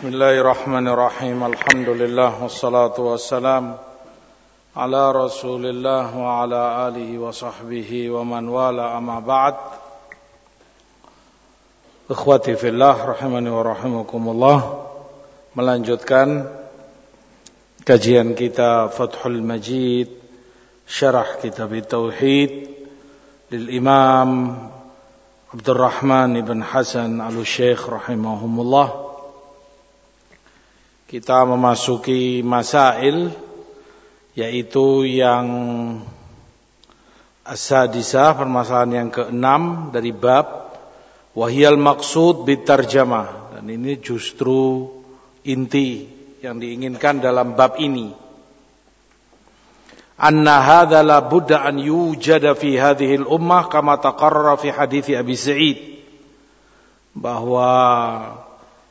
بسم الله الرحمن الرحيم. الحمد لله والصلاة والسلام على رسول الله وعلى آله وصحبه ومن والاه. أما بعد إخوتي في الله رحمني ورحمكم الله melanjutkan kajian kita Fathul Majid syarah kitab tauhid lil Imam Abdurrahman ibn Hasan al-Syekh الله kita memasuki masail yaitu yang asadisah permasalahan yang keenam dari bab Wahyal maksud bitarjamah dan ini justru inti yang diinginkan dalam bab ini. Anna hadza la budda an yujada fi hadhihi al-ummah kama taqarrara fi hadits Abi Sa'id. Bahwa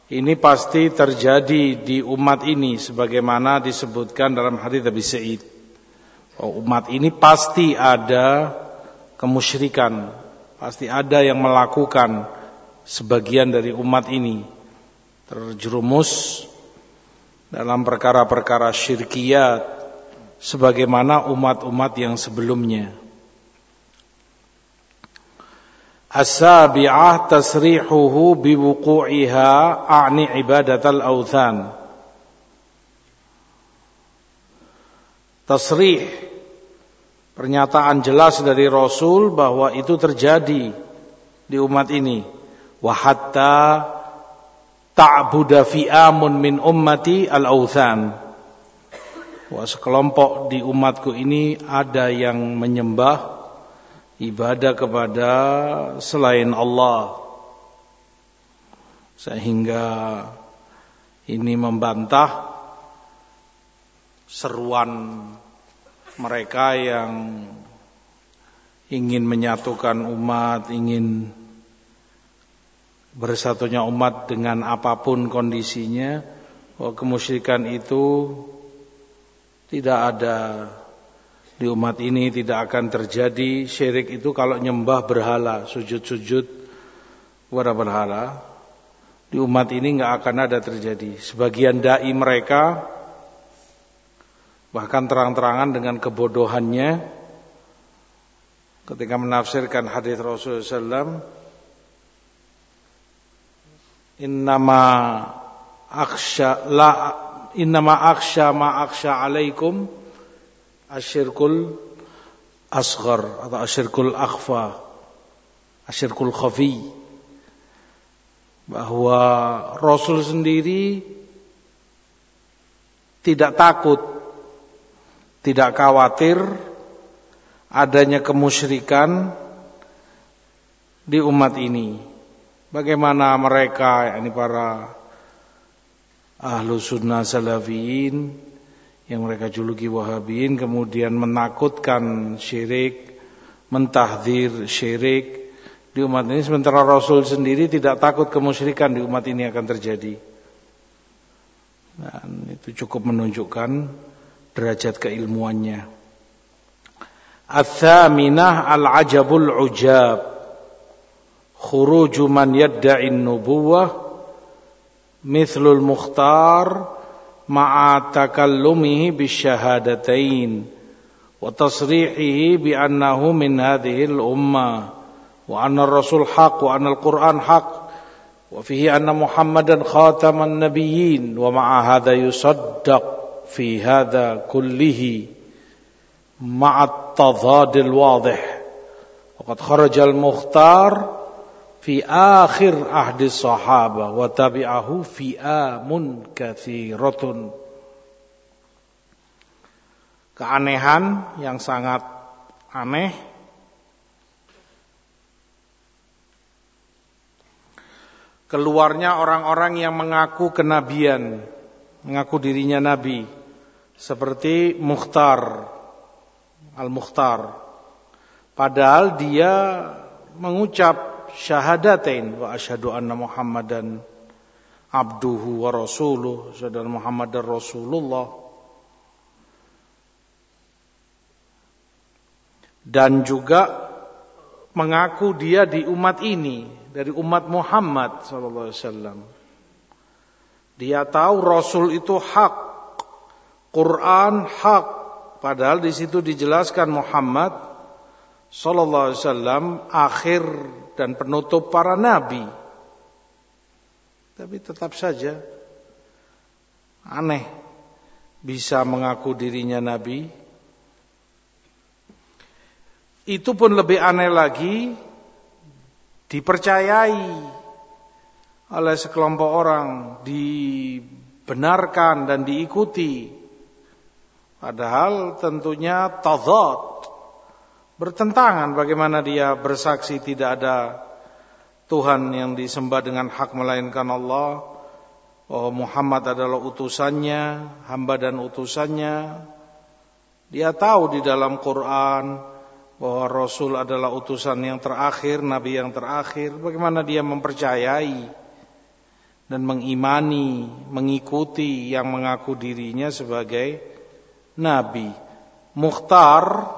ini pasti terjadi di umat ini sebagaimana disebutkan dalam hadis Abi Sa'id. Umat ini pasti ada kemusyrikan, Pasti ada yang melakukan sebagian dari umat ini terjerumus dalam perkara-perkara syirkiyat sebagaimana umat-umat yang sebelumnya. As-sabi'ah tasrihuhu biwuqu'iha a'ni ibadatal awthan. Tasrih pernyataan jelas dari Rasul bahwa itu terjadi di umat ini wa hatta ta'buda fi'amun min ummati al-authan wa sekelompok di umatku ini ada yang menyembah ibadah kepada selain Allah. Sehingga ini membantah seruan mereka yang ingin menyatukan umat, ingin bersatunya umat dengan apa pun kondisinya, kemusyrikan itu tidak ada di umat ini tidak akan terjadi syirik itu kalau nyembah berhala, sujud-sujud kepada berhala. Di umat ini nggak akan ada terjadi. Sebagian dai mereka bahkan terang-terangan dengan kebodohannya ketika menafsirkan hadis Rasulullah SAW innama aksha la innama aksha ma aksha alaikum asyirkul asghar atau asyirkul akhfa asyirkul khafi bahwa Rasul sendiri tidak takut tidak khawatir adanya kemusyrikan di umat ini. Bagaimana mereka, ini para ahlu sunnah salafiyin yang mereka juluki wahabiin kemudian menakutkan syirik, mentahdir syirik di umat ini sementara Rasul sendiri tidak takut kemusyrikan di umat ini akan terjadi. Dan itu cukup menunjukkan derajat keilmuannya. Al-thaminah al-ajabul ujab. Khuruju man yadda'in nubuwah mithlul mukhtar مع تكلمه بالشهادتين وتصريحه بأنه من هذه الأمة وأن الرسول حق وأن القرآن حق وفيه أن محمدا خاتم النبيين ومع هذا يصدق في هذا كله مع التضاد الواضح. وقد خرج المختار fi akhir ahdi sahaba wa tabi'ahu fi'amun kathiratun. Keanehan yang sangat aneh keluarnya orang-orang yang mengaku kenabian, mengaku dirinya nabi, seperti Mukhtar, Al-Mukhtar. Padahal dia mengucap syahadatain wa asyhadu anna Muhammadan abduhu wa rasuluh saudara Muhammad dan Rasulullah. Dan juga mengaku dia di umat ini dari umat Muhammad sallallahu alaihi wasallam. Dia tahu Rasul itu hak, Quran hak, padahal di situ dijelaskan Muhammad Sallallahu Alaihi Wasallam akhir dan penutup para nabi. Tapi tetap saja aneh bisa mengaku dirinya nabi. Itu pun lebih aneh lagi dipercayai oleh sekelompok orang dibenarkan dan diikuti padahal tentunya tadad bertentangan bagaimana dia bersaksi tidak ada Tuhan yang disembah dengan hak melainkan Allah bahwa Muhammad adalah utusannya hamba dan utusannya dia tahu di dalam Quran bahwa Rasul adalah utusan yang terakhir, Nabi yang terakhir. Bagaimana dia mempercayai dan mengimani, mengikuti yang mengaku dirinya sebagai nabi. Mukhtar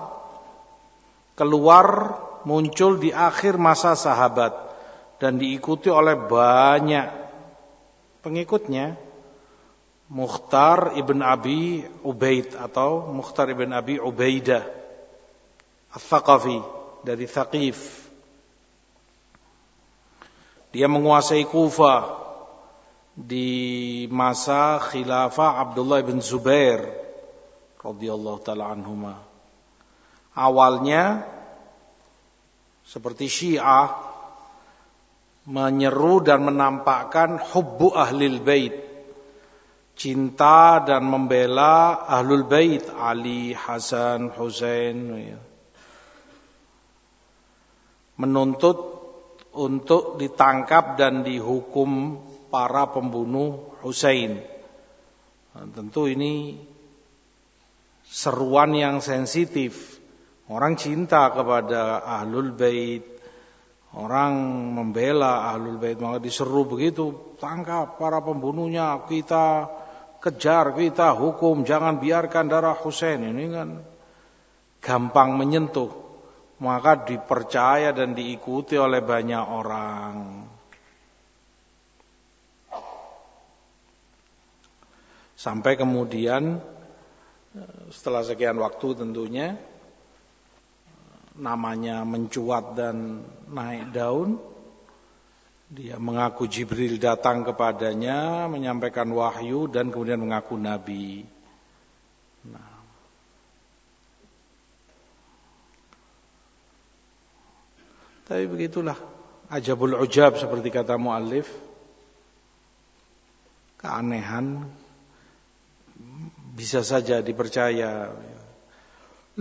keluar muncul di akhir masa sahabat dan diikuti oleh banyak pengikutnya. Mukhtar ibn Abi Ubaid atau Mukhtar ibn Abi Ubaidah Al-Thaqafi dari Thaqif. Dia menguasai Kufah di masa khilafah Abdullah bin Zubair radhiyallahu taala anhuma. Awalnya seperti Syiah menyeru dan menampakkan hubbu ahlil bait cinta dan membela ahlul bait Ali, Hasan, Husain ya. menuntut untuk ditangkap dan dihukum para pembunuh Husain. Tentu ini seruan yang sensitif. Orang cinta kepada Ahlul Bait, orang membela Ahlul Bait, maka diseru begitu, tangkap para pembunuhnya, kita kejar, kita hukum, jangan biarkan darah Husain. Ini kan gampang menyentuh, maka dipercaya dan diikuti oleh banyak orang. Sampai kemudian setelah sekian waktu tentunya namanya mencuat dan naik daun dia mengaku Jibril datang kepadanya menyampaikan wahyu dan kemudian mengaku nabi nah. tapi begitulah ajabul ujab seperti kata muallif keanehan bisa saja dipercaya.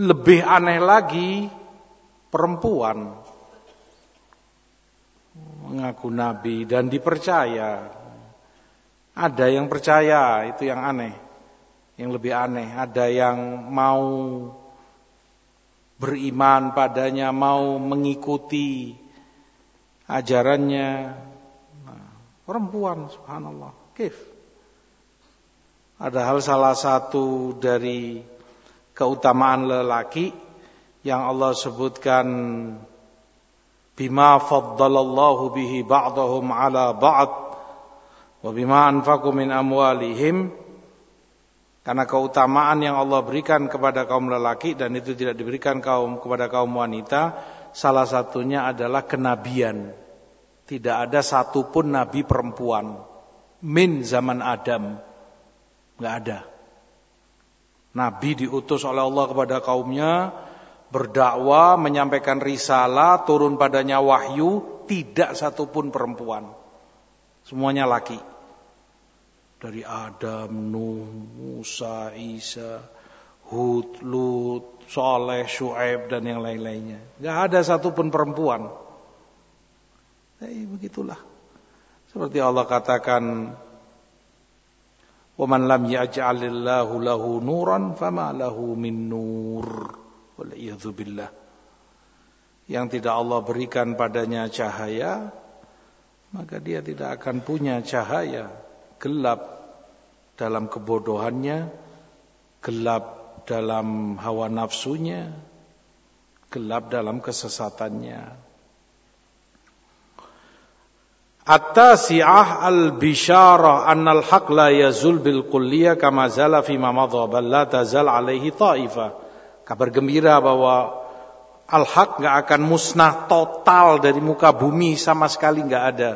Lebih aneh lagi perempuan mengaku nabi dan dipercaya. Ada yang percaya, itu yang aneh. Yang lebih aneh, ada yang mau beriman padanya, mau mengikuti ajarannya. Nah, perempuan, subhanallah. Kif. Ada hal salah satu dari keutamaan lelaki yang Allah sebutkan bima faddalallahu bihi ba'dahum ala ba'd wa bima anfaqu min amwalihim. Karena keutamaan yang Allah berikan kepada kaum lelaki dan itu tidak diberikan kaum kepada kaum wanita salah satunya adalah kenabian. Tidak ada satupun nabi perempuan min zaman Adam. Nggak ada. Nabi diutus oleh Allah kepada kaumnya berdakwah, menyampaikan risalah, turun padanya wahyu, tidak satupun perempuan. Semuanya laki. Dari Adam, Nuh, Musa, Isa, Hud, Lut, Soleh, Shu'aib dan yang lain-lainnya. Nggak ada satupun perempuan. Eh, begitulah. Seperti Allah katakan وَمَنْ لَمْ يَجْعَلِ اللَّهُ لَهُ نُورًا فَمَا لَهُ مِنْ نُورٍ Waliyadzubillah. Yang tidak Allah berikan padanya cahaya, maka dia tidak akan punya cahaya. Gelap dalam kebodohannya, gelap dalam hawa nafsunya, gelap dalam kesesatannya. At-tasi'ah al-bisharah annal haq la yazul bil kulliyah kama zala fima madha bal la tazal alaihi ta'ifah. Kabar gembira bahwa al-haq enggak akan musnah total dari muka bumi sama sekali enggak ada.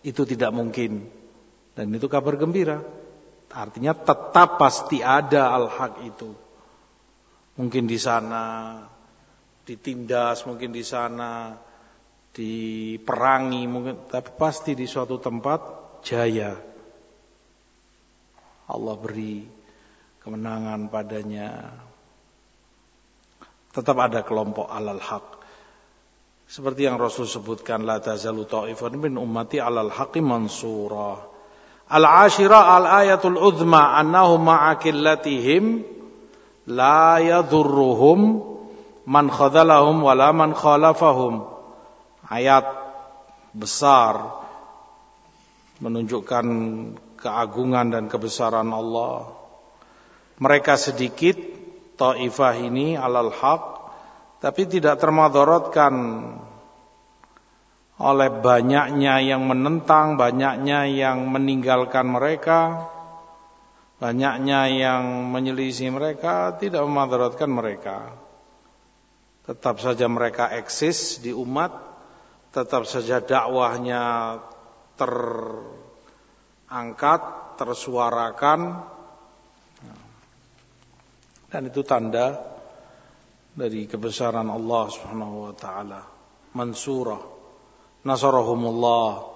Itu tidak mungkin. Dan itu kabar gembira. Artinya tetap pasti ada al-haq itu. Mungkin di sana ditindas, mungkin di sana diperangi mungkin tapi pasti di suatu tempat jaya Allah beri kemenangan padanya tetap ada kelompok alal haq. Seperti yang Rasul sebutkan la tazalu ta'ifun min ummati alal haqqi mansura. Al ashira al ayatul uzma annahum ma'akillatihim la yadhurruhum man khadalahum wala man khalafahum. Ayat besar menunjukkan keagungan dan kebesaran Allah. Mereka sedikit taifah ini alal haq tapi tidak termadorotkan oleh banyaknya yang menentang, banyaknya yang meninggalkan mereka, banyaknya yang menyelisih mereka, tidak memadaratkan mereka. Tetap saja mereka eksis di umat, tetap saja dakwahnya terangkat, tersuarakan dan itu tanda dari kebesaran Allah Subhanahu wa taala. Mansurah nasarahumullah.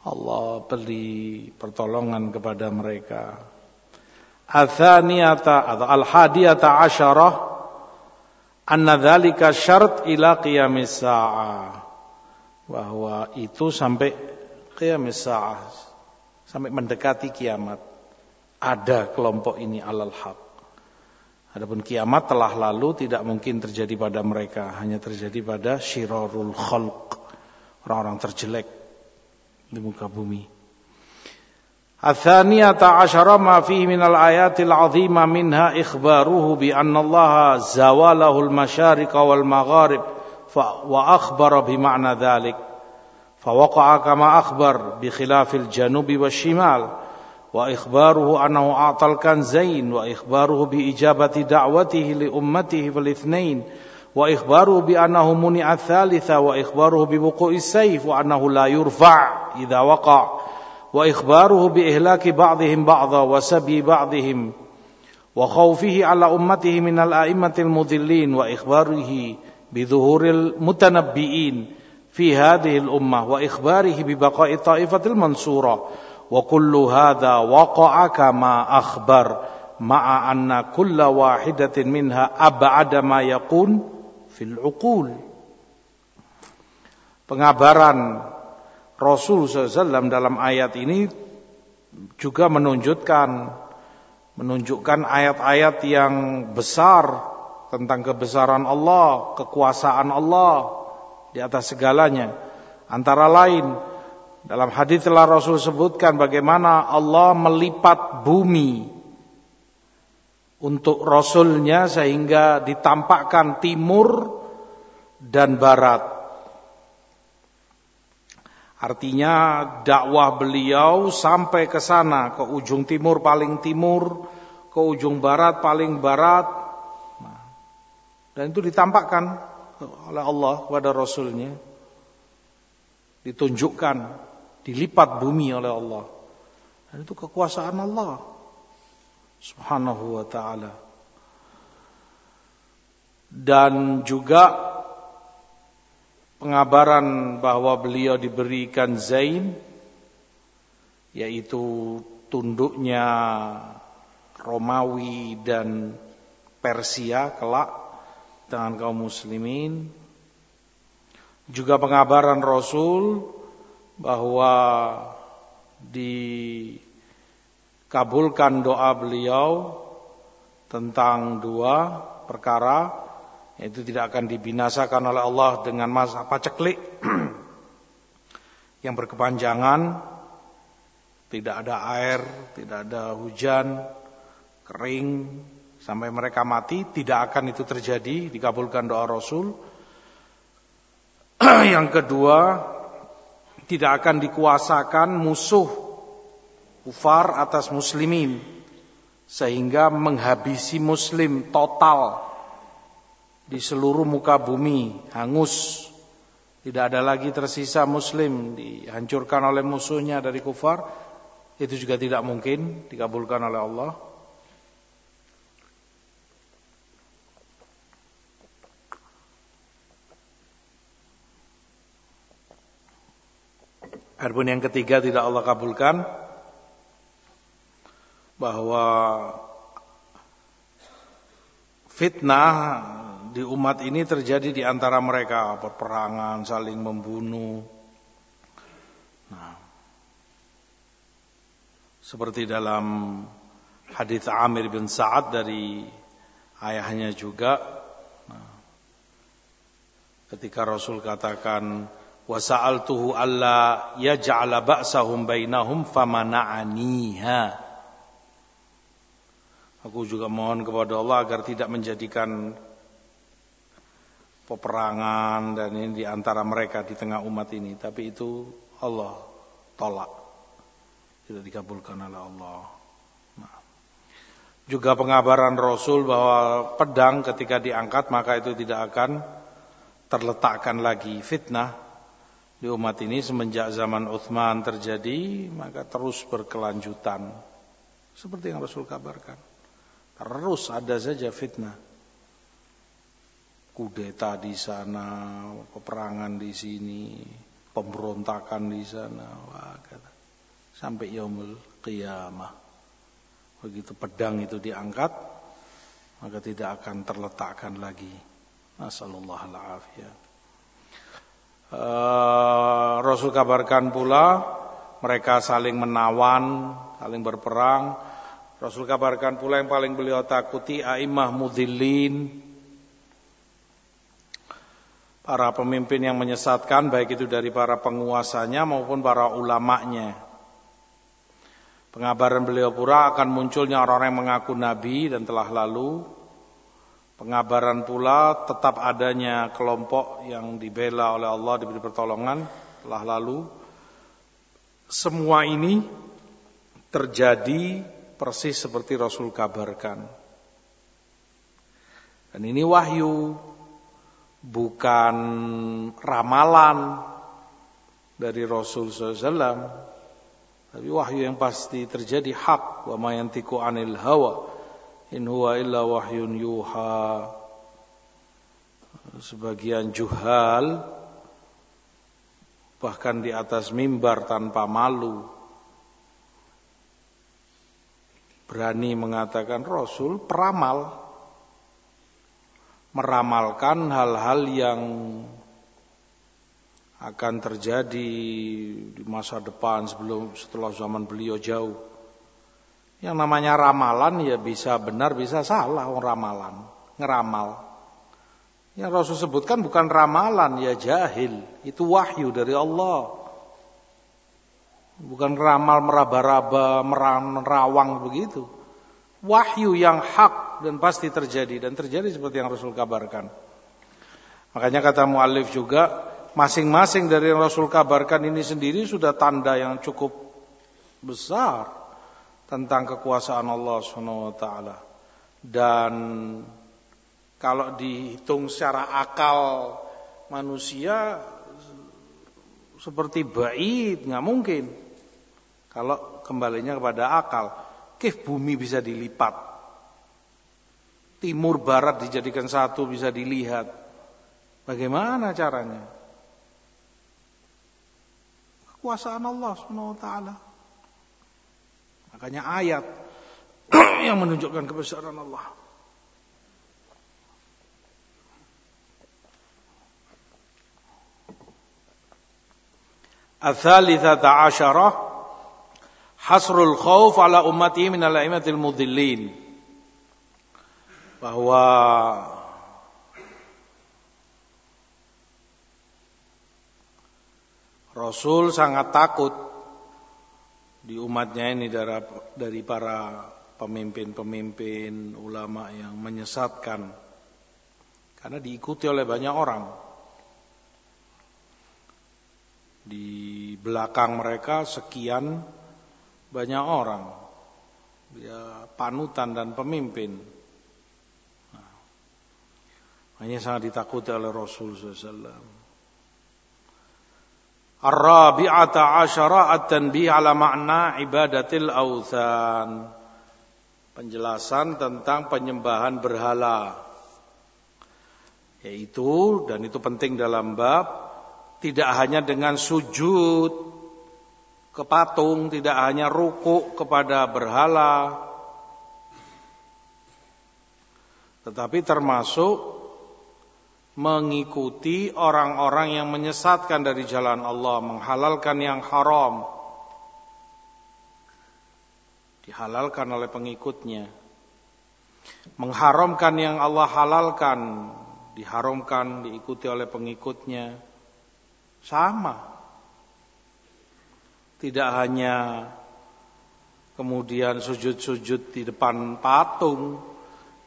Allah beri pertolongan kepada mereka. Athaniyata atau al-hadiyata asyarah anna dzalika syart ila qiyamis saah bahwa itu sampai kiamat sampai mendekati kiamat ada kelompok ini alal haq Adapun kiamat telah lalu tidak mungkin terjadi pada mereka, hanya terjadi pada syirarul khalq, orang-orang terjelek di muka bumi. Atsaniyata asyara ma fihi minal ayatil azima minha ikhbaruhu bi anna Allah zawalahul masyariq wal magharib fa wa akhbara bi ma'na dhalik. Fa waqa'a kama akhbar bi khilafil janubi wasyimal. وإخباره أنه أعطى الكنزين وإخباره بإجابة دعوته لأمته في الاثنين وإخباره بأنه منع الثالثة وإخباره بوقوع السيف وأنه لا يرفع إذا وقع وإخباره بإهلاك بعضهم بعضا وسبي بعضهم وخوفه على أمته من الآئمة المضلين وإخباره بظهور المتنبئين في هذه الأمة وإخباره ببقاء الطائفة المنصورة. wa kullu hadha waqa'a kama akhbar ma'a anna kulla wahidatin minha ab'ada ma yakun fil uqul pengabaran Rasul SAW dalam ayat ini juga menunjukkan menunjukkan ayat-ayat yang besar tentang kebesaran Allah, kekuasaan Allah di atas segalanya. Antara lain dalam hadis telah Rasul sebutkan bagaimana Allah melipat bumi untuk Rasulnya sehingga ditampakkan timur dan barat. Artinya dakwah beliau sampai ke sana, ke ujung timur paling timur, ke ujung barat paling barat, dan itu ditampakkan oleh Allah kepada Rasulnya. Ditunjukkan, dilipat bumi oleh Allah. Dan itu kekuasaan Allah. Subhanahu wa ta'ala. Dan juga pengabaran bahwa beliau diberikan zain yaitu tunduknya Romawi dan Persia kelak dengan kaum muslimin juga pengabaran Rasul bahwa dikabulkan doa beliau tentang dua perkara yaitu tidak akan dibinasakan oleh Allah dengan masa paceklik. Yang berkepanjangan tidak ada air, tidak ada hujan, kering, sampai mereka mati tidak akan itu terjadi dikabulkan doa Rasul. Yang kedua tidak akan dikuasakan musuh kufar atas muslimin sehingga menghabisi muslim total di seluruh muka bumi hangus. Tidak ada lagi tersisa muslim dihancurkan oleh musuhnya dari kufar. Itu juga tidak mungkin dikabulkan oleh Allah Adapun yang ketiga tidak Allah kabulkan bahwa fitnah di umat ini terjadi di antara mereka peperangan, saling membunuh. Nah, seperti dalam hadis Amir bin Sa'ad dari ayahnya juga. Nah, ketika Rasul katakan wa sa'altuhu alla yaj'ala ba'sahum bainahum famana'aniha. Aku juga mohon kepada Allah agar tidak menjadikan peperangan dan ini di antara mereka di tengah umat ini. Tapi itu Allah tolak. Tidak dikabulkan oleh Allah. Nah. juga pengabaran Rasul bahwa pedang ketika diangkat maka itu tidak akan terletakkan lagi fitnah di umat ini semenjak zaman Uthman terjadi maka terus berkelanjutan. Seperti yang Rasul kabarkan. Terus ada saja fitnah. Kudeta di sana peperangan di sini pemberontakan di sana. Wah, kata. sampai yaumul qiyamah. Begitu pedang itu diangkat maka tidak akan terletakkan lagi. Nasallallahu alaihi Eh, Rasul kabarkan pula mereka saling menawan, saling berperang. Rasul kabarkan pula yang paling beliau takuti aimah mudillin. Para pemimpin yang menyesatkan baik itu dari para penguasanya maupun para ulamanya. Pengabaran beliau pura akan munculnya orang-orang yang mengaku nabi dan telah lalu Pengabaran pula tetap adanya kelompok yang dibela oleh Allah diberi pertolongan telah lalu. Semua ini terjadi persis seperti Rasul kabarkan. Dan ini wahyu bukan ramalan dari Rasul SAW, tapi wahyu yang pasti terjadi hak wa mayantiku anil hawa in huwa illa wahyun yuha. Sebagian juhal bahkan di atas mimbar tanpa malu berani mengatakan Rasul peramal. Meramalkan hal-hal yang akan terjadi di masa depan sebelum setelah zaman beliau jauh yang namanya ramalan ya bisa benar bisa salah orang ramalan, ngeramal. Yang Rasul sebutkan bukan ramalan ya jahil, itu wahyu dari Allah. Bukan ramal meraba-raba, merawang begitu. Wahyu yang hak dan pasti terjadi dan terjadi seperti yang Rasul kabarkan. Makanya kata muallif juga masing-masing dari yang Rasul kabarkan ini sendiri sudah tanda yang cukup besar tentang kekuasaan Allah Subhanahu wa taala. Dan kalau dihitung secara akal manusia seperti bait nggak mungkin. Kalau kembalinya kepada akal, kif bumi bisa dilipat. Timur barat dijadikan satu bisa dilihat. Bagaimana caranya? Kekuasaan Allah Subhanahu wa taala. Makanya ayat yang menunjukkan kebesaran Allah. Al-thalithata asyarah hasrul khawf ala ummati min al-aimatil mudillin. Bahwa Rasul sangat takut di umatnya ini dari, dari para pemimpin-pemimpin ulama yang menyesatkan karena diikuti oleh banyak orang di belakang mereka sekian banyak orang. Dia panutan dan pemimpin. Nah, hanya sangat ditakuti oleh Rasul SAW. Ar-rabi'ata asyara at-tanbih ala makna ibadatil awthan. Penjelasan tentang penyembahan berhala. Yaitu, dan itu penting dalam bab, tidak hanya dengan sujud ke patung, tidak hanya ruku kepada berhala, tetapi termasuk mengikuti orang-orang yang menyesatkan dari jalan Allah, menghalalkan yang haram. Dihalalkan oleh pengikutnya. Mengharamkan yang Allah halalkan, diharamkan diikuti oleh pengikutnya. Sama. Tidak hanya kemudian sujud-sujud di depan patung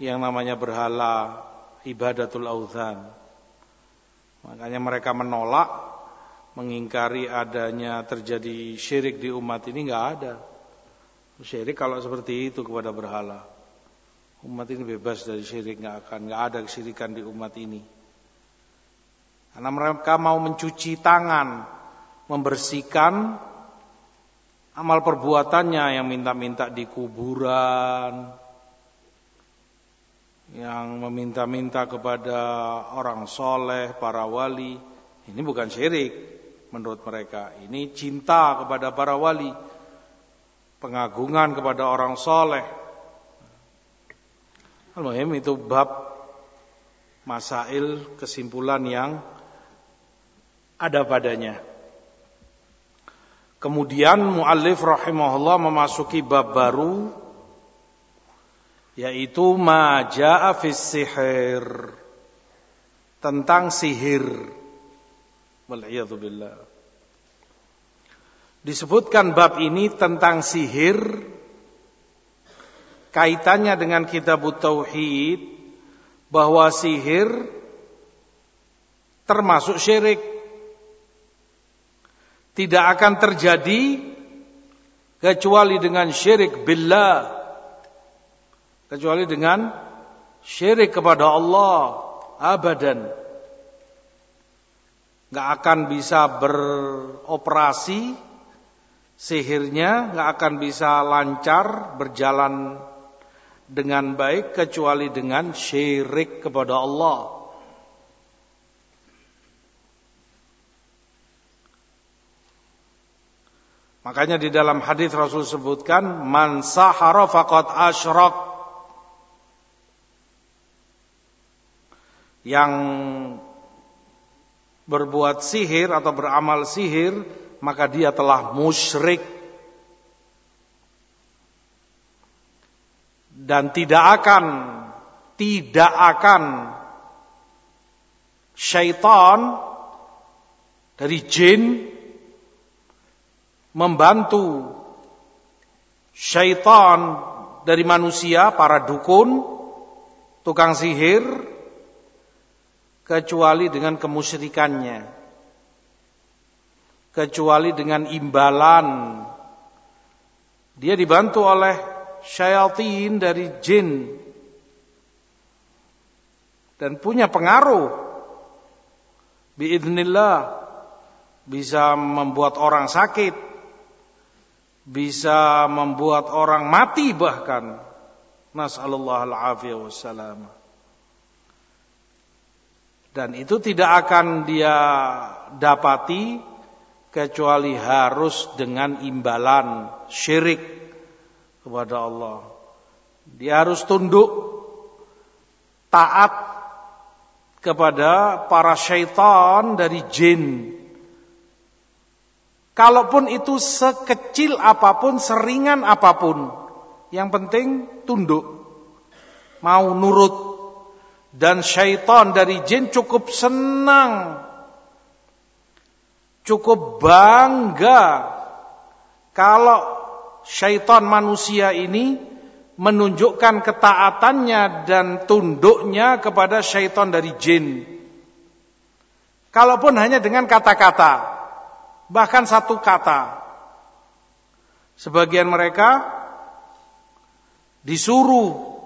yang namanya berhala ibadatul auzan Makanya mereka menolak, mengingkari adanya terjadi syirik di umat ini nggak ada. Syirik kalau seperti itu kepada berhala. Umat ini bebas dari syirik, nggak akan nggak ada kesyirikan di umat ini. Karena mereka mau mencuci tangan, membersihkan amal perbuatannya yang minta-minta di kuburan, yang meminta-minta kepada orang soleh, para wali, ini bukan syirik menurut mereka. Ini cinta kepada para wali, pengagungan kepada orang soleh. al itu bab masail kesimpulan yang ada padanya. Kemudian muallif rahimahullah memasuki bab baru yaitu maja'a fis sihir. Tentang sihir. Wal billah. Disebutkan bab ini tentang sihir. Kaitannya dengan kitab tauhid bahwa sihir termasuk syirik. Tidak akan terjadi kecuali dengan syirik billah kecuali dengan syirik kepada Allah abadan. Nggak akan bisa beroperasi sihirnya nggak akan bisa lancar berjalan dengan baik kecuali dengan syirik kepada Allah. Makanya di dalam hadis Rasul sebutkan man sahara faqad asyrak yang berbuat sihir atau beramal sihir maka dia telah musyrik. Dan tidak akan tidak akan syaitan dari jin membantu syaitan dari manusia para dukun tukang sihir kecuali dengan kemusyrikannya. Kecuali dengan imbalan. Dia dibantu oleh syaitan dari jin. Dan punya pengaruh. Biidznillah bisa membuat orang sakit. Bisa membuat orang mati bahkan. Nasallallahu alaihi wasallam dan itu tidak akan dia dapati kecuali harus dengan imbalan syirik kepada Allah. Dia harus tunduk taat kepada para syaitan dari jin. Kalaupun itu sekecil apa pun, seringan apa pun, yang penting tunduk, mau nurut dan syaitan dari jin cukup senang, cukup bangga kalau syaitan manusia ini menunjukkan ketaatannya dan tunduknya kepada syaitan dari jin. Kalaupun hanya dengan kata-kata, bahkan satu kata. Sebagian mereka disuruh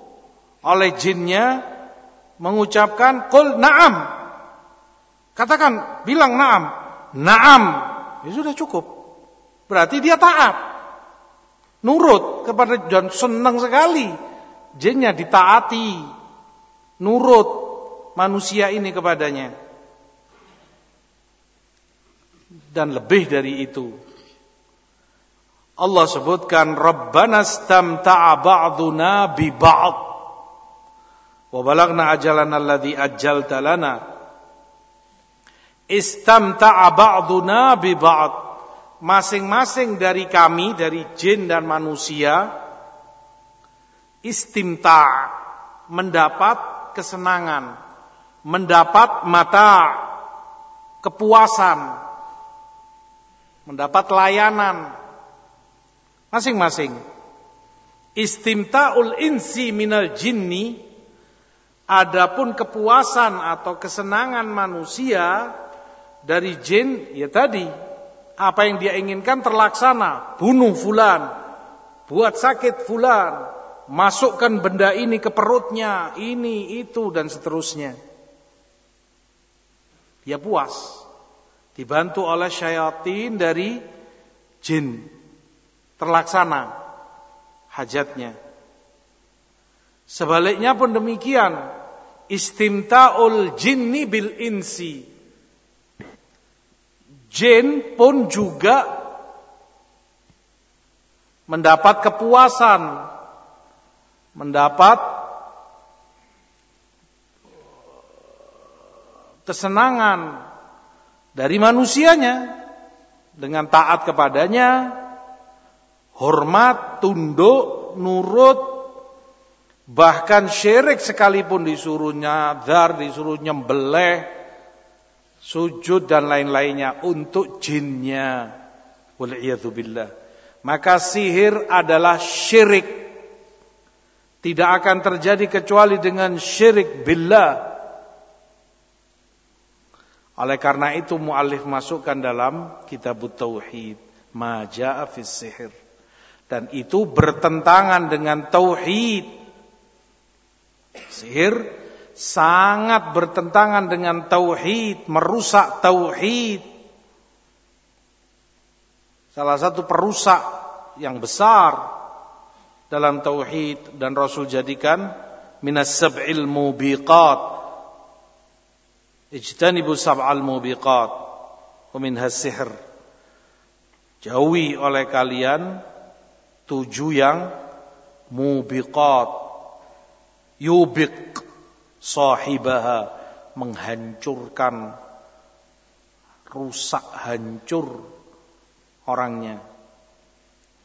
oleh jinnya mengucapkan kul na'am. Katakan, bilang na'am. Na'am. Ya sudah cukup. Berarti dia taat. Nurut kepada dan senang sekali. Jinnya ditaati. Nurut manusia ini kepadanya. Dan lebih dari itu. Allah sebutkan Rabbana istamta'a ba'duna bi ba'd. Wa balagna ajalana alladhi ajjalta lana. Istamta'a ba'duna bi ba'd. Masing-masing dari kami dari jin dan manusia istimta mendapat kesenangan, mendapat mata kepuasan, mendapat layanan, Masing-masing. Istimta'ul insi minal jinni adapun kepuasan atau kesenangan manusia dari jin ya tadi apa yang dia inginkan terlaksana. Bunuh fulan buat sakit fulan masukkan benda ini ke perutnya ini itu dan seterusnya. Dia puas dibantu oleh syaitan dari jin. Terlaksana hajatnya. Sebaliknya pun demikian, istimta'ul jinni bil insi. Jin pun juga mendapat kepuasan, mendapat kesenangan dari manusianya dengan taat kepadanya, hormat, tunduk, nurut, bahkan syirik sekalipun disuruh nyadar, disuruh nyembelih, sujud dan lain-lainnya untuk jinnya. Waliyadzubillah. Maka sihir adalah syirik. Tidak akan terjadi kecuali dengan syirik billah. Oleh karena itu muallif masukkan dalam kitab tauhid ma jaa fis sihir dan itu bertentangan dengan tauhid. Sihir sangat bertentangan dengan tauhid, merusak tauhid. Salah satu perusak yang besar dalam tauhid dan Rasul jadikan minas sab'il mubiqat. Ijtanibu sab'al mubiqat wa minhas sihr. Jauhi oleh kalian tujuh yang mubiqat yubik sahibaha menghancurkan rusak hancur orangnya.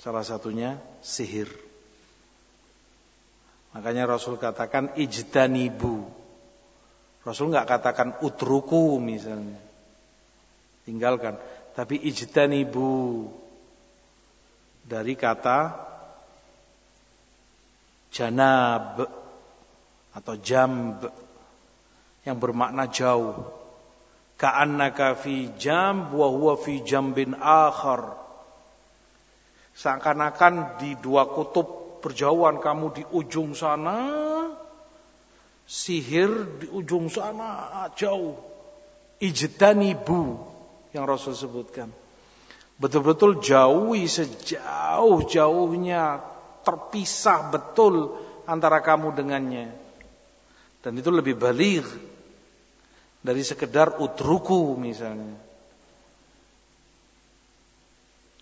Salah satunya sihir. Makanya Rasul katakan ijtanibu. Rasul nggak katakan utruku misalnya. Tinggalkan. Tapi ijtanibu. Dari kata janab atau jamb yang bermakna jauh. Ka'annaka fi jamb wa huwa fi jambin akhar. Seakan-akan di dua kutub berjauhan kamu di ujung sana, sihir di ujung sana jauh. Ijtanibu yang Rasul sebutkan. Betul-betul jauhi sejauh-jauhnya terpisah betul antara kamu dengannya. Dan itu lebih balik dari sekedar utruku misalnya.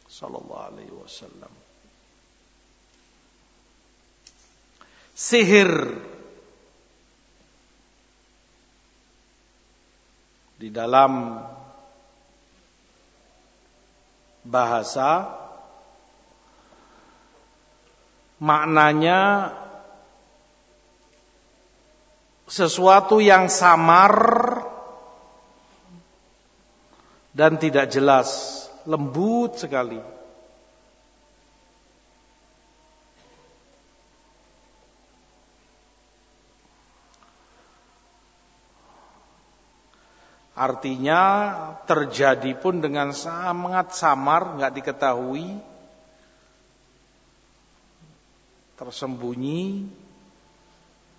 Sallallahu alaihi wasallam. Sihir di dalam bahasa maknanya sesuatu yang samar dan tidak jelas, lembut sekali. Artinya terjadi pun dengan sangat samar, nggak diketahui, tersembunyi,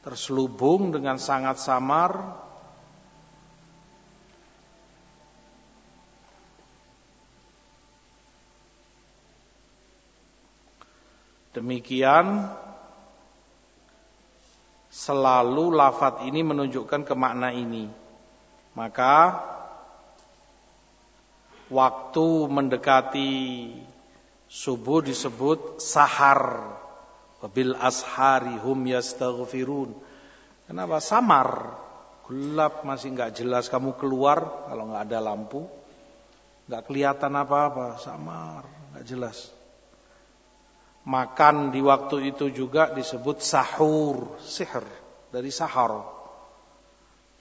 terselubung dengan sangat samar. Demikian selalu lafat ini menunjukkan ke makna ini. Maka waktu mendekati subuh disebut sahar. Wabil ashari hum yastaghfirun. Kenapa? Samar. Gelap masih nggak jelas kamu keluar kalau nggak ada lampu. nggak kelihatan apa-apa, samar, nggak jelas. Makan di waktu itu juga disebut sahur, sihir dari sahar.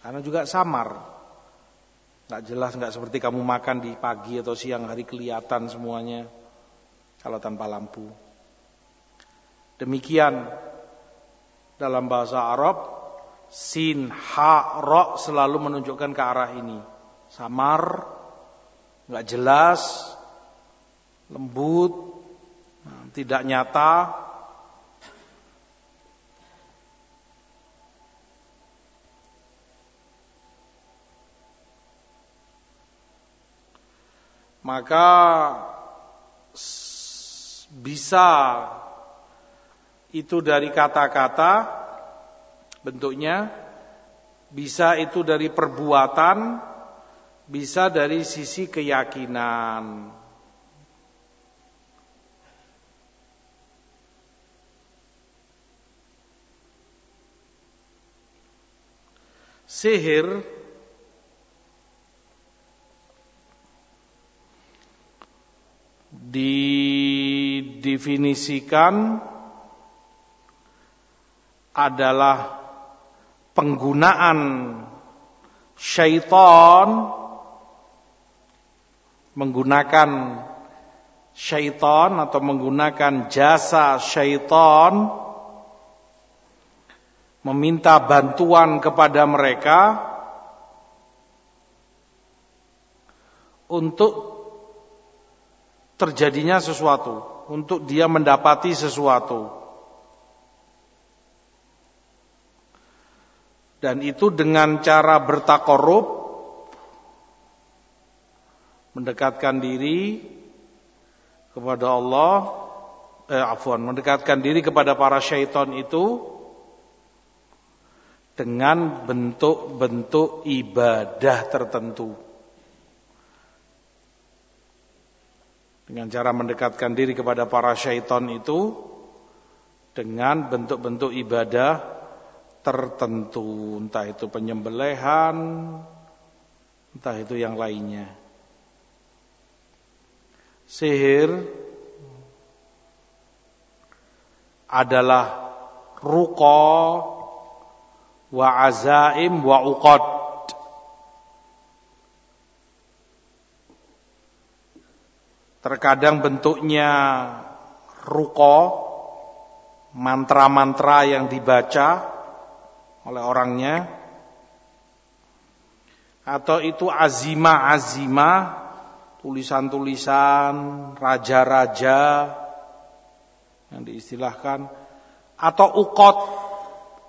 Karena juga samar. Nggak jelas, nggak seperti kamu makan di pagi atau siang hari kelihatan semuanya kalau tanpa lampu. Demikian dalam bahasa Arab sin ha ro selalu menunjukkan ke arah ini. Samar, nggak jelas, lembut, tidak nyata, maka bisa itu dari kata-kata bentuknya. Bisa itu dari perbuatan bisa dari sisi keyakinan. Sihir didefinisikan adalah penggunaan syaitan menggunakan syaitan atau menggunakan jasa syaitan meminta bantuan kepada mereka untuk terjadinya sesuatu, untuk dia mendapati sesuatu. Dan itu dengan cara bertakorup, mendekatkan diri kepada Allah, eh, afwan, mendekatkan diri kepada para syaitan itu dengan bentuk-bentuk ibadah tertentu. dengan cara mendekatkan diri kepada para syaitan itu dengan bentuk-bentuk ibadah tertentu, entah itu penyembelihan, entah itu yang lainnya. Sihir adalah ruqa wa azaim wa uqad Terkadang bentuknya ruko, mantra-mantra yang dibaca oleh orangnya. Atau itu azima-azima, tulisan-tulisan, raja-raja yang diistilahkan. Atau ukot,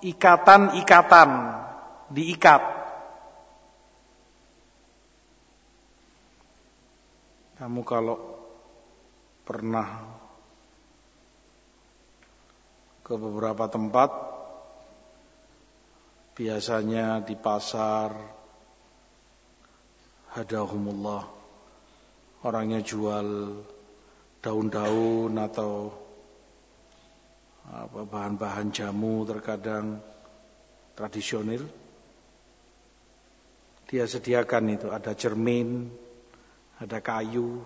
ikatan-ikatan, diikat. Kamu kalau pernah ke beberapa tempat biasanya di pasar hadahumullah orangnya jual daun-daun atau bahan-bahan jamu terkadang tradisional dia sediakan itu ada cermin ada kayu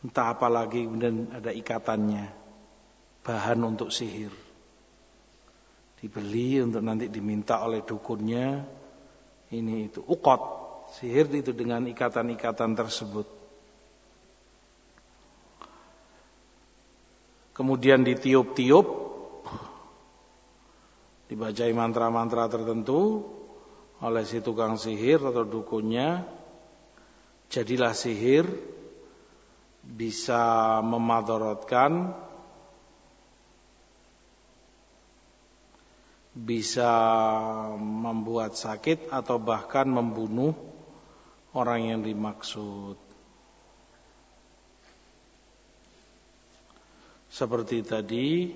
Entah apa lagi kemudian ada ikatannya. Bahan untuk sihir. Dibeli untuk nanti diminta oleh dukunnya. Ini itu. Ukot. Sihir itu dengan ikatan-ikatan tersebut. Kemudian ditiup-tiup. Dibacai mantra-mantra tertentu. oleh si tukang sihir atau dukunnya jadilah sihir bisa memadaratkan bisa membuat sakit atau bahkan membunuh orang yang dimaksud. Seperti tadi,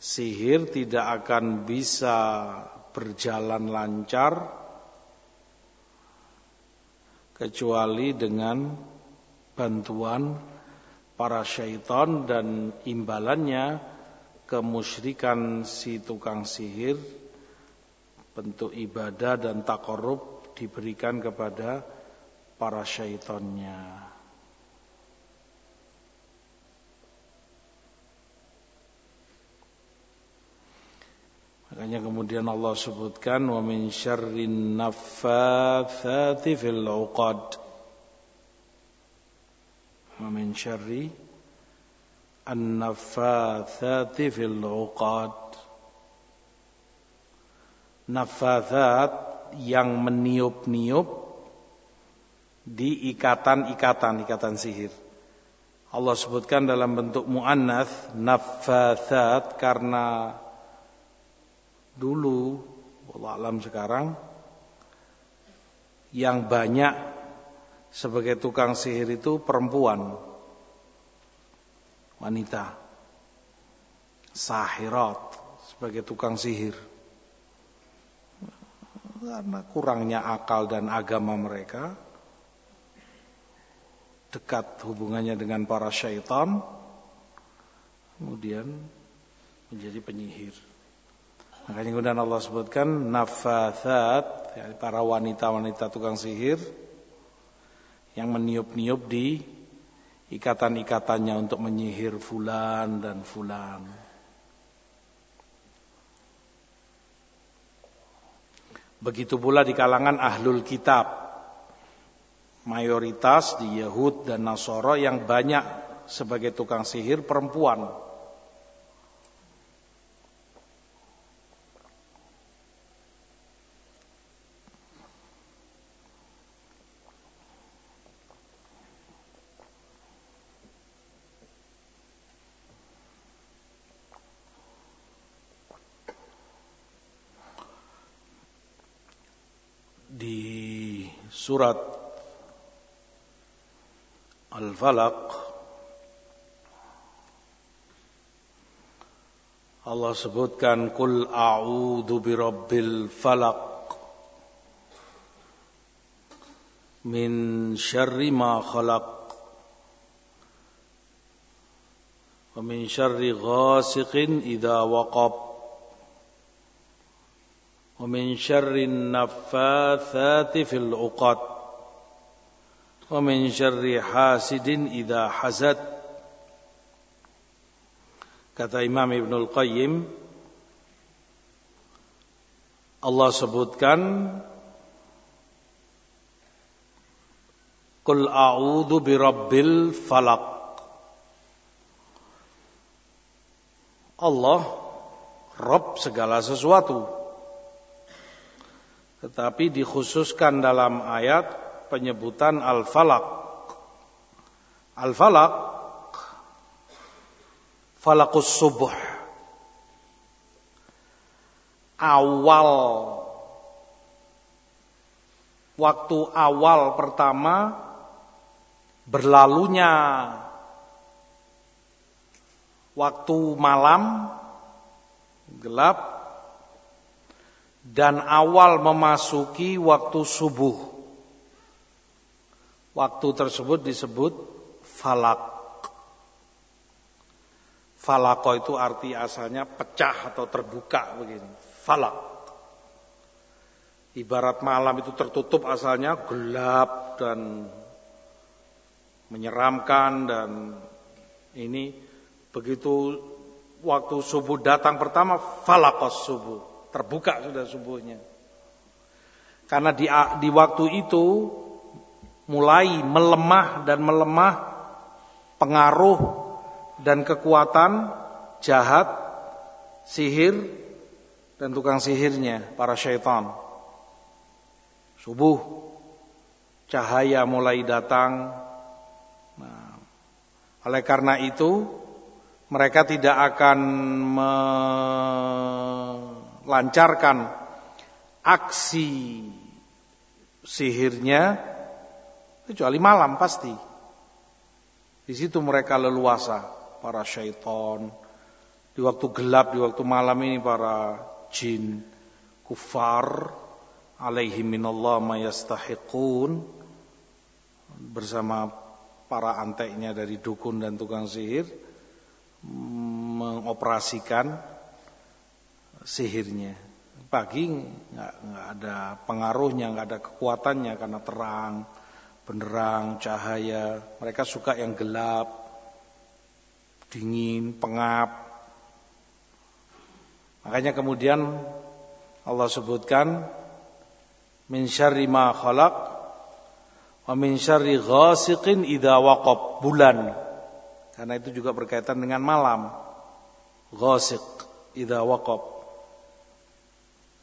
sihir tidak akan bisa berjalan lancar kecuali dengan bantuan para syaitan dan imbalannya kemusyrikan si tukang sihir bentuk ibadah dan takorup diberikan kepada para syaitannya. Makanya kemudian Allah sebutkan wa min syarrin naffatsati fil 'uqad. Wa min syarri an-naffatsati fil 'uqad. Naffatsat yang meniup-niup di ikatan-ikatan ikatan sihir. Allah sebutkan dalam bentuk muannats naffatsat karena dulu, Allah alam sekarang, yang banyak sebagai tukang sihir itu perempuan, wanita, sahirat sebagai tukang sihir. Karena kurangnya akal dan agama mereka, dekat hubungannya dengan para syaitan, kemudian menjadi penyihir. Makanya kemudian Allah sebutkan nafathat, ya, para wanita-wanita tukang sihir yang meniup-niup di ikatan-ikatannya untuk menyihir fulan dan fulan. Begitu pula di kalangan ahlul kitab. Mayoritas di Yahud dan Nasoro yang banyak sebagai tukang sihir perempuan. سورة الفلق. الله سبحانه قل أعوذ برب الفلق من شر ما خلق ومن شر غاسق إذا وقب. ومن شر النفاثات في fil ومن شر حاسد إذا حسد. Kata Imam Ibnul Qayyim Allah sebutkan Qul a'udhu bi rabbil falak Allah Rabb segala sesuatu tetapi dikhususkan dalam ayat penyebutan al-falak. Al-falak falakus subuh. Awal waktu awal pertama berlalunya waktu malam gelap dan awal memasuki waktu subuh. Waktu tersebut disebut falak. Falako itu arti asalnya pecah atau terbuka begini. Falak. Ibarat malam itu tertutup asalnya gelap dan menyeramkan dan ini begitu waktu subuh datang pertama falakos subuh terbuka sudah subuhnya. Karena di, di waktu itu mulai melemah dan melemah pengaruh dan kekuatan jahat, sihir dan tukang sihirnya para syaitan. Subuh cahaya mulai datang. Nah, oleh karena itu mereka tidak akan melancarkan aksi sihirnya kecuali malam pasti. Di situ mereka leluasa para syaitan. Di waktu gelap, di waktu malam ini para jin kufar alaihi minallah mayastahiqun bersama para anteknya dari dukun dan tukang sihir mengoperasikan sihirnya. Pagi nggak nggak ada pengaruhnya, nggak ada kekuatannya karena terang, benderang, cahaya. Mereka suka yang gelap, dingin, pengap. Makanya kemudian Allah sebutkan min syarri ma khalaq wa min syarri ghasiqin idza waqab bulan karena itu juga berkaitan dengan malam. Ghasiq idza waqab.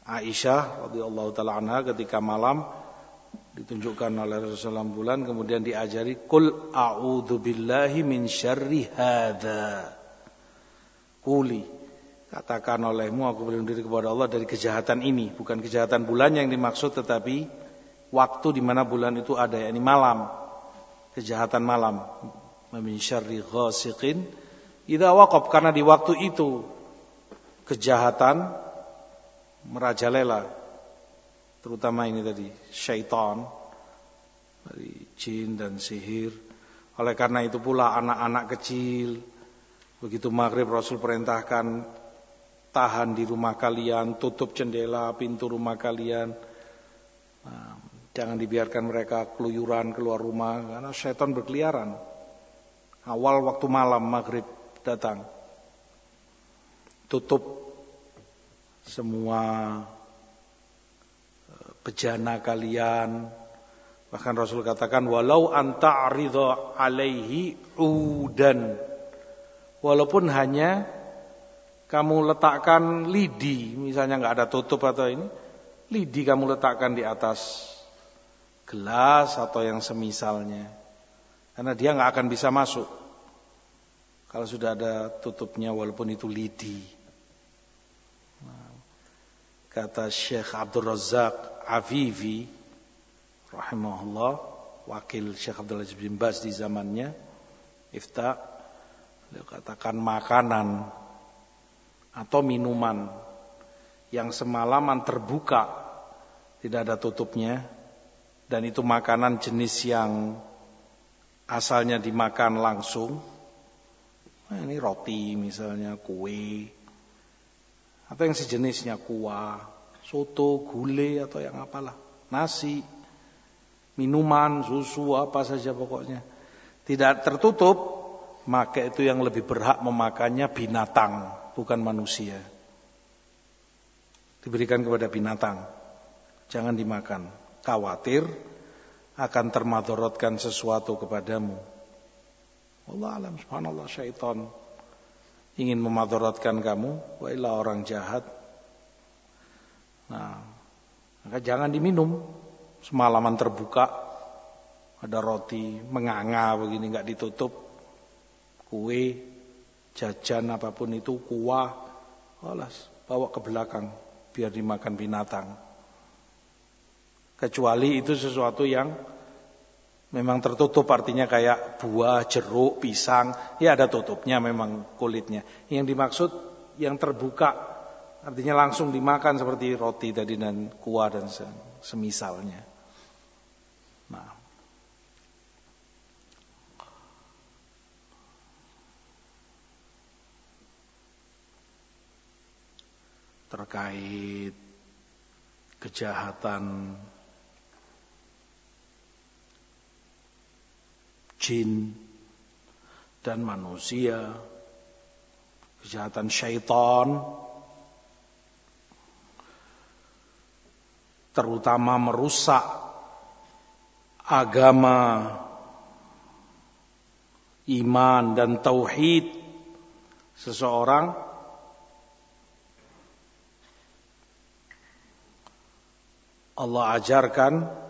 Aisyah radhiyallahu taala anha ketika malam ditunjukkan oleh Rasulullah bulan kemudian diajari kul a'udzu billahi min syarri hadza. Kuli katakan olehmu aku berlindung diri kepada Allah dari kejahatan ini, bukan kejahatan bulan yang dimaksud tetapi waktu di mana bulan itu ada yakni malam. Kejahatan malam min syarri ghasiqin idza waqab karena di waktu itu kejahatan merajalela terutama ini tadi syaitan dari jin dan sihir. Oleh karena itu pula anak-anak kecil begitu maghrib Rasul perintahkan tahan di rumah kalian tutup jendela pintu rumah kalian. Nah, jangan dibiarkan mereka keluyuran keluar rumah karena syaitan berkeliaran. Awal waktu malam maghrib datang. Tutup semua eh, bejana kalian. Bahkan Rasul katakan walau anta aridho alaihi udan. Walaupun hanya kamu letakkan lidi, misalnya nggak ada tutup atau ini, lidi kamu letakkan di atas gelas atau yang semisalnya. Karena dia nggak akan bisa masuk. Kalau sudah ada tutupnya walaupun itu lidi. Kata Syekh Abdul Razak Afifi rahimahullah, wakil Syekh Abdul Aziz bin Baz di zamannya, ifta, dia katakan makanan atau minuman yang semalaman terbuka tidak ada tutupnya dan itu makanan jenis yang asalnya dimakan langsung. Nah, ini roti misalnya kue atau yang sejenisnya kuah soto gulai atau yang apalah. Nasi minuman susu apa saja pokoknya. Tidak tertutup maka itu yang lebih berhak memakannya binatang bukan manusia. Diberikan kepada binatang. Jangan dimakan. Khawatir akan termadorotkan sesuatu kepadamu. Allah alam. Subhanallah syaitan ingin memadorotkan kamu, wailah orang jahat. Nah, maka jangan diminum. Semalaman terbuka ada roti menganga begini nggak ditutup. Kue jajan apa pun itu kuah alas bawa ke belakang biar dimakan binatang. Kecuali itu sesuatu yang memang tertutup artinya kayak buah, jeruk, pisang, ya ada tutupnya memang kulitnya. Yang dimaksud yang terbuka artinya langsung dimakan seperti roti tadi dan kuah dan semisalnya. Nah. Terkait kejahatan jin dan manusia, kejahatan syaitan, terutama merusak agama, iman dan tauhid seseorang Allah ajarkan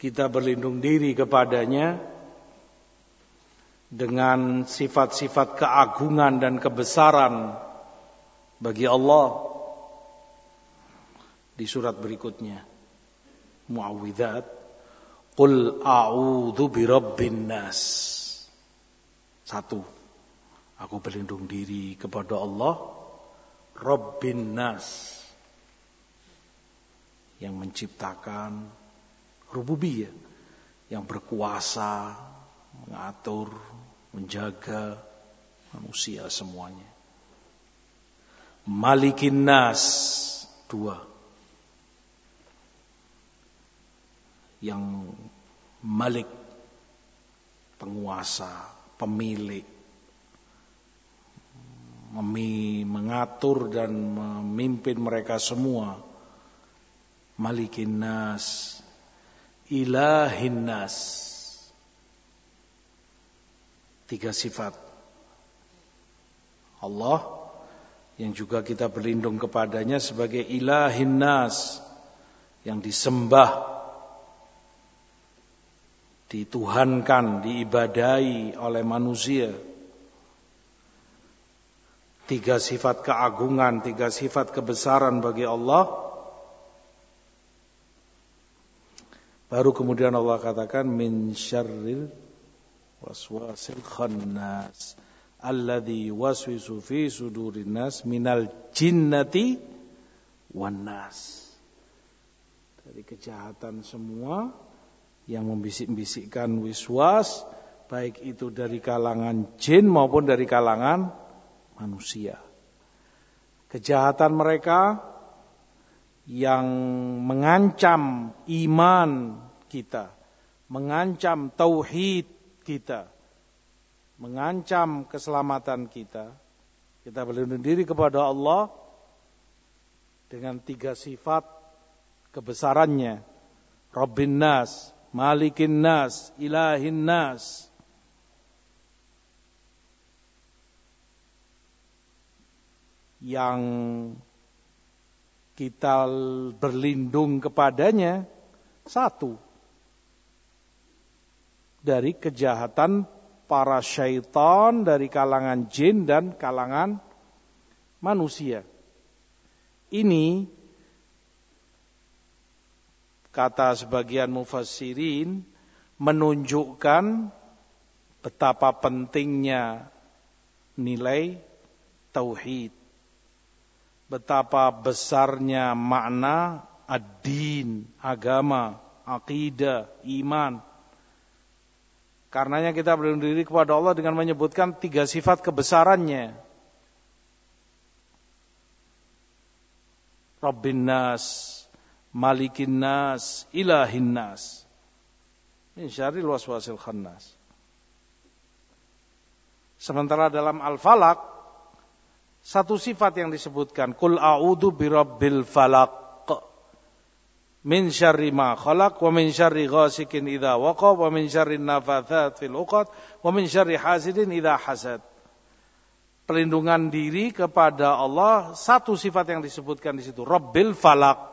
kita berlindung diri kepadanya dengan sifat-sifat keagungan dan kebesaran bagi Allah di surat berikutnya. Muawwidzat Qul a'udzu birabbin nas. Satu Aku berlindung diri kepada Allah Rabbin nas. Yang menciptakan rububiyah yang berkuasa mengatur, menjaga manusia semuanya. Malikin nas dua. Yang malik penguasa, pemilik memi, mengatur dan memimpin mereka semua. Malikin nas ilahin nas. Tiga sifat. Allah yang juga kita berlindung kepadanya sebagai ilahin nas yang disembah dituhankan, diibadai oleh manusia. Tiga sifat keagungan, tiga sifat kebesaran bagi Allah Baru kemudian Allah katakan min syarril waswasil khannas alladhi waswisu fi sudurin nas minal jinnati wan nas. Dari kejahatan semua yang membisik-bisikkan wiswas baik itu dari kalangan jin maupun dari kalangan manusia. Kejahatan mereka yang mengancam iman kita, mengancam tauhid kita, mengancam keselamatan kita. Kita berlindung diri kepada Allah dengan tiga sifat kebesarannya. Rabbin Nas, Malikin Nas, Ilahin Nas. Yang kita berlindung kepadanya satu dari kejahatan para syaitan dari kalangan jin dan kalangan manusia. Ini kata sebagian mufassirin menunjukkan betapa pentingnya nilai tauhid betapa besarnya makna ad-din, agama, akidah, iman. Karenanya kita berlindung diri kepada Allah dengan menyebutkan tiga sifat kebesarannya. Rabbin nas, malikin nas, ilahin nas. Min syarril waswasil khannas. Sementara dalam Al-Falaq satu sifat yang disebutkan, kul a'udzu birabbil falaq min syarri ma khalaq wa min syarri ghasikin idza waqab wa min syarri nafathat fil 'uqad wa min syarri hasidin idza hasad. Perlindungan diri kepada Allah satu sifat yang disebutkan di situ, Rabbil falaq.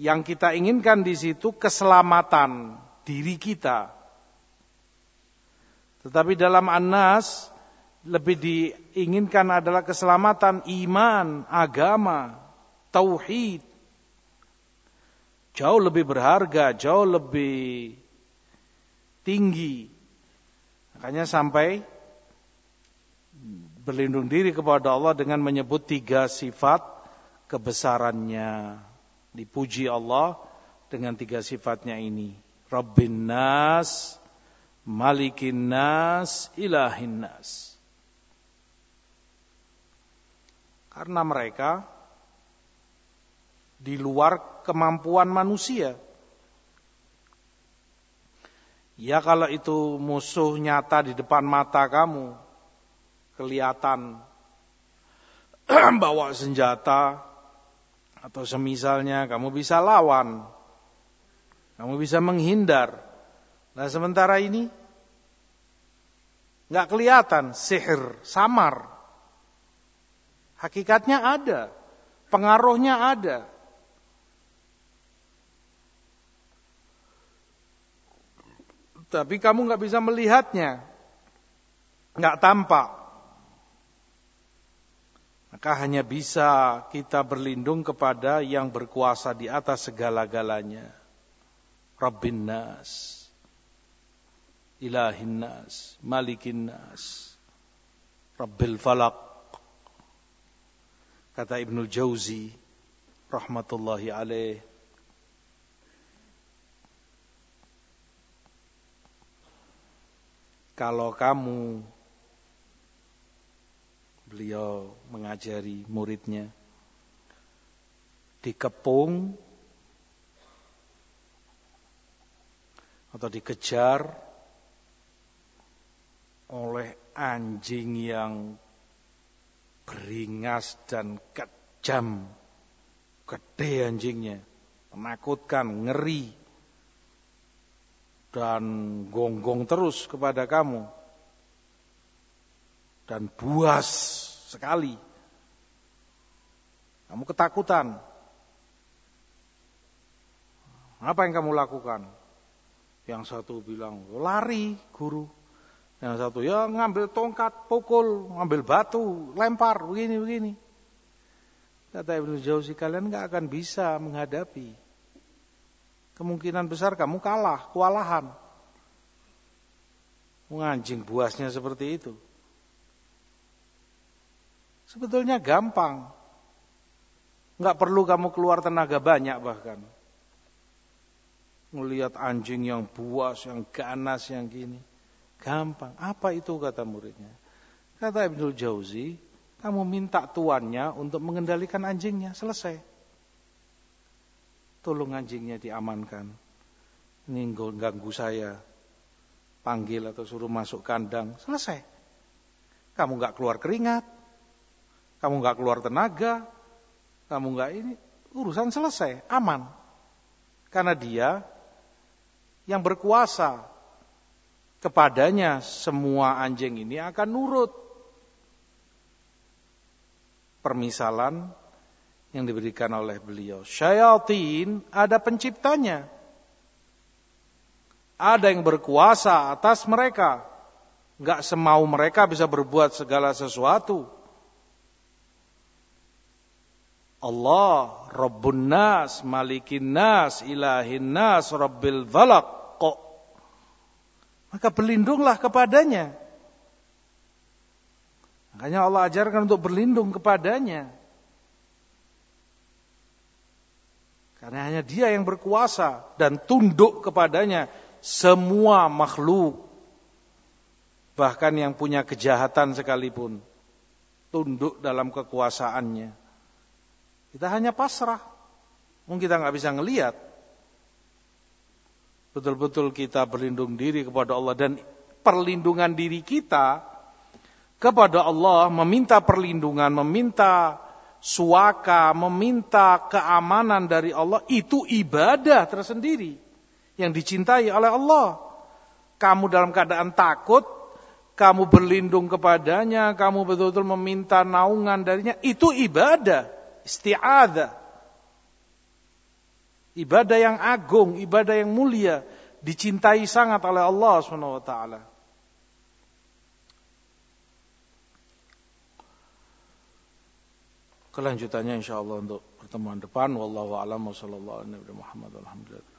Yang kita inginkan di situ keselamatan diri kita tetapi dalam An-Nas lebih diinginkan adalah keselamatan iman, agama, tauhid. Jauh lebih berharga, jauh lebih tinggi. Makanya sampai berlindung diri kepada Allah dengan menyebut tiga sifat kebesarannya. Dipuji Allah dengan tiga sifatnya ini. Rabbin Nas, Malikin nas, ilahin nas. Karena mereka di luar kemampuan manusia. Ya kalau itu musuh nyata di depan mata kamu, kelihatan bawa senjata atau semisalnya kamu bisa lawan. Kamu bisa menghindar. Nah sementara ini nggak kelihatan sihir, samar. Hakikatnya ada, pengaruhnya ada. Tapi kamu nggak bisa melihatnya, nggak tampak. Maka hanya bisa kita berlindung kepada yang berkuasa di atas segala-galanya. Rabbin Nas, Ilahin Nas, Malikin Nas, Rabbil Falak. Kata Ibnu Jauzi, rahmatullahi alaih, kalau kamu beliau mengajari muridnya dikepung atau dikejar oleh anjing yang beringas dan kejam gede anjingnya menakutkan ngeri dan gonggong terus kepada kamu dan buas sekali. Kamu ketakutan. Apa yang kamu lakukan? Yang satu bilang, lari guru. Yang satu, ya ngambil tongkat, pukul, ngambil batu, lempar, begini-begini. Kata Ibnu Jauzi, kalian nggak akan bisa menghadapi kemungkinan besar kamu kalah, kewalahan. Menganjing buasnya seperti itu. Sebetulnya gampang. Nggak perlu kamu keluar tenaga banyak bahkan. Melihat anjing yang buas, yang ganas, yang gini. Gampang. Apa itu kata muridnya? Kata Ibnul Jauzi, kamu minta tuannya untuk mengendalikan anjingnya, selesai tolong anjingnya diamankan. Ini ganggu saya. Panggil atau suruh masuk kandang, selesai. Kamu nggak keluar keringat, kamu nggak keluar tenaga, kamu nggak ini, urusan selesai, aman. Karena dia yang berkuasa kepadanya semua anjing ini akan nurut. Permisalan yang diberikan oleh beliau. Syayatin ada penciptanya. Ada yang berkuasa atas mereka. Enggak semau mereka bisa berbuat segala sesuatu. Allah, Rabbun Nas, Malikin Nas, Ilahin Nas, Rabbil Falaq. Maka berlindunglah kepadanya. Makanya Allah ajarkan untuk berlindung kepadanya. Karena hanya dia yang berkuasa dan tunduk kepadanya semua makhluk. Bahkan yang punya kejahatan sekalipun. Tunduk dalam kekuasaannya. Kita hanya pasrah. Mungkin kita nggak bisa ngelihat. Betul-betul kita berlindung diri kepada Allah. Dan perlindungan diri kita kepada Allah. Meminta perlindungan, meminta suaka, meminta keamanan dari Allah, itu ibadah tersendiri yang dicintai oleh Allah. Kamu dalam keadaan takut, kamu berlindung kepadanya, kamu betul-betul meminta naungan darinya, itu ibadah, isti'adah. Ibadah yang agung, ibadah yang mulia, dicintai sangat oleh Allah Subhanahu wa taala. Kelanjutannya insya Allah untuk pertemuan depan. Wallahu a'lam wa sallallahu alaihi Muhammad alhamdulillah.